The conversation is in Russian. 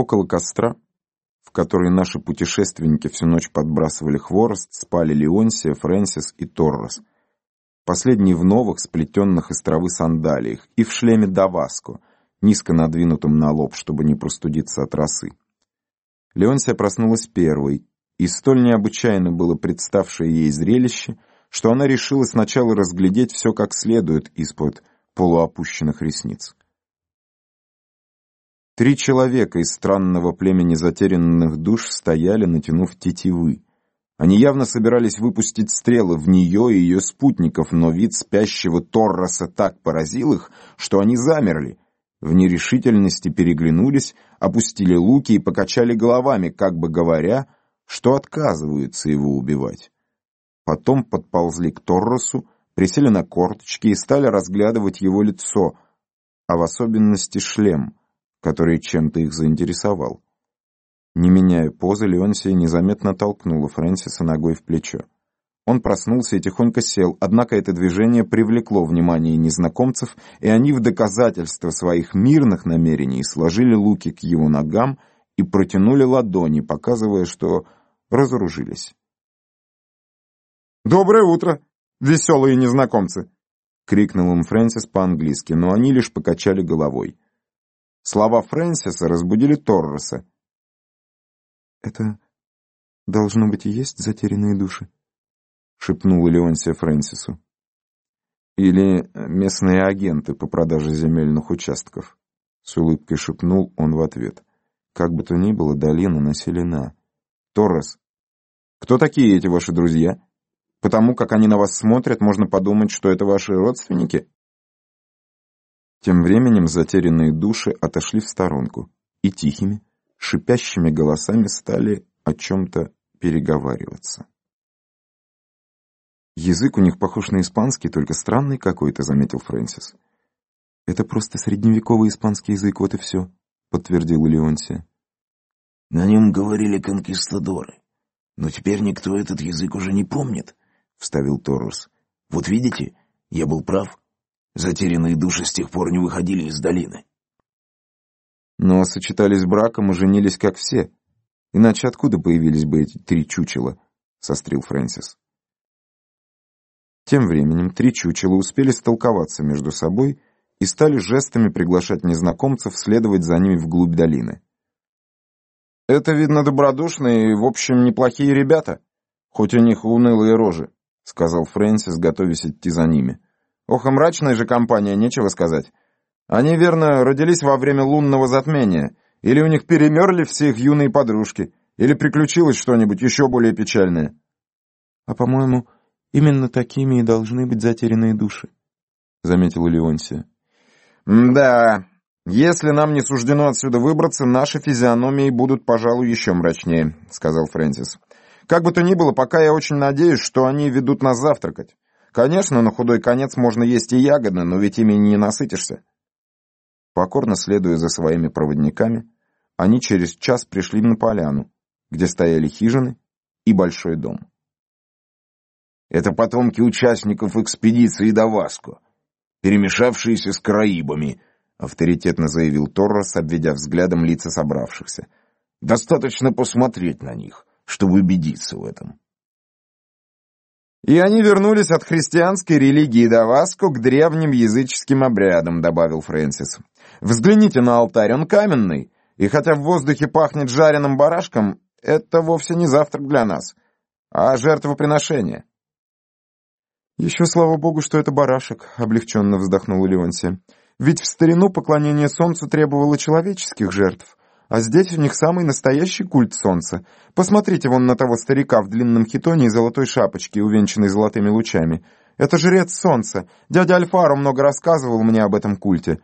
Около костра, в который наши путешественники всю ночь подбрасывали хворост, спали Леонсия, Фрэнсис и Торрес. Последний в новых, сплетенных из травы сандалиях, и в шлеме Даваско, низко надвинутом на лоб, чтобы не простудиться от росы. Леонсия проснулась первой, и столь необычайно было представшее ей зрелище, что она решила сначала разглядеть все как следует из-под полуопущенных ресниц. Три человека из странного племени затерянных душ стояли, натянув тетивы. Они явно собирались выпустить стрелы в нее и ее спутников, но вид спящего Торроса так поразил их, что они замерли, в нерешительности переглянулись, опустили луки и покачали головами, как бы говоря, что отказываются его убивать. Потом подползли к Торросу, присели на корточки и стали разглядывать его лицо, а в особенности шлем — который чем-то их заинтересовал. Не меняя позы, Леонсия незаметно толкнула Фрэнсиса ногой в плечо. Он проснулся и тихонько сел, однако это движение привлекло внимание незнакомцев, и они в доказательство своих мирных намерений сложили луки к его ногам и протянули ладони, показывая, что разоружились. «Доброе утро, веселые незнакомцы!» — крикнул им Фрэнсис по-английски, но они лишь покачали головой. Слова Фрэнсиса разбудили Торреса. «Это должно быть и есть затерянные души?» — шепнула Леонсия Фрэнсису. «Или местные агенты по продаже земельных участков?» — с улыбкой шепнул он в ответ. «Как бы то ни было, долина населена. Торрес, кто такие эти ваши друзья? Потому как они на вас смотрят, можно подумать, что это ваши родственники?» Тем временем затерянные души отошли в сторонку и тихими, шипящими голосами стали о чем-то переговариваться. «Язык у них похож на испанский, только странный какой-то», — заметил Фрэнсис. «Это просто средневековый испанский язык, вот и все», — подтвердил Леонсия. «На нем говорили конкистадоры, но теперь никто этот язык уже не помнит», — вставил Торрес. «Вот видите, я был прав». Затерянные души с тех пор не выходили из долины. Но сочетались браком и женились как все. Иначе откуда появились бы эти три чучела? Сострил Фрэнсис. Тем временем три чучела успели столковаться между собой и стали жестами приглашать незнакомцев следовать за ними вглубь долины. «Это, видно, добродушные и, в общем, неплохие ребята, хоть у них унылые рожи», — сказал Фрэнсис, готовясь идти за ними. Ох, и мрачная же компания, нечего сказать. Они, верно, родились во время лунного затмения, или у них перемерли все их юные подружки, или приключилось что-нибудь еще более печальное. А, по-моему, именно такими и должны быть затерянные души, — заметила Леонсия. «Да, если нам не суждено отсюда выбраться, наши физиономии будут, пожалуй, еще мрачнее», — сказал Фрэнсис. «Как бы то ни было, пока я очень надеюсь, что они ведут нас завтракать. Конечно, на худой конец можно есть и ягоды, но ведь ими не насытишься. Покорно следуя за своими проводниками, они через час пришли на поляну, где стояли хижины и большой дом. Это потомки участников экспедиции до Васко, перемешавшиеся с караибами, авторитетно заявил Торрос, обведя взглядом лица собравшихся. Достаточно посмотреть на них, чтобы убедиться в этом. И они вернулись от христианской религии Даваско к древним языческим обрядам, добавил Фрэнсис. Взгляните на алтарь, он каменный, и хотя в воздухе пахнет жареным барашком, это вовсе не завтрак для нас, а жертвоприношение. «Еще слава богу, что это барашек», — облегченно вздохнула Леонсия. «Ведь в старину поклонение солнцу требовало человеческих жертв, а здесь у них самый настоящий культ солнца. Посмотрите вон на того старика в длинном хитоне и золотой шапочке, увенчанной золотыми лучами. Это жрец солнца. Дядя Альфаро много рассказывал мне об этом культе.